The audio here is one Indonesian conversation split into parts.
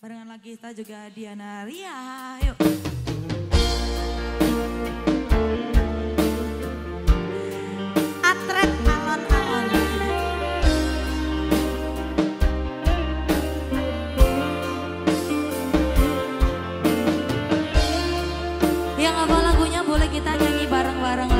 Barengan lagi kita juga Diana Ria. Yuk. Atret alon-alon. Yang apa lagunya boleh kita nyanyi bareng-bareng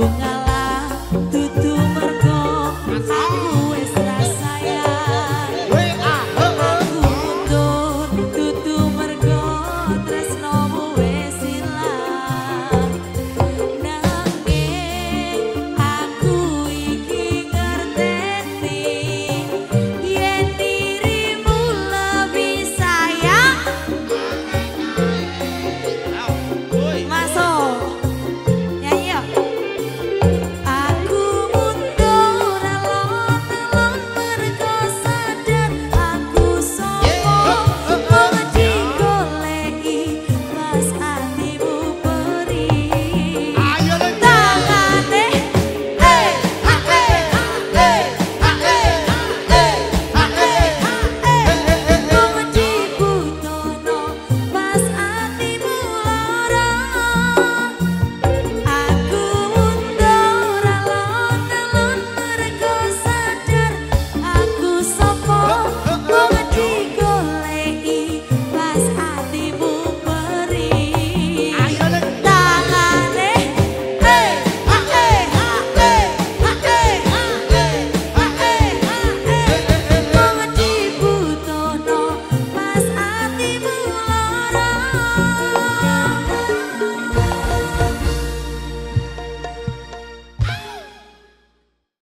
Churrasco.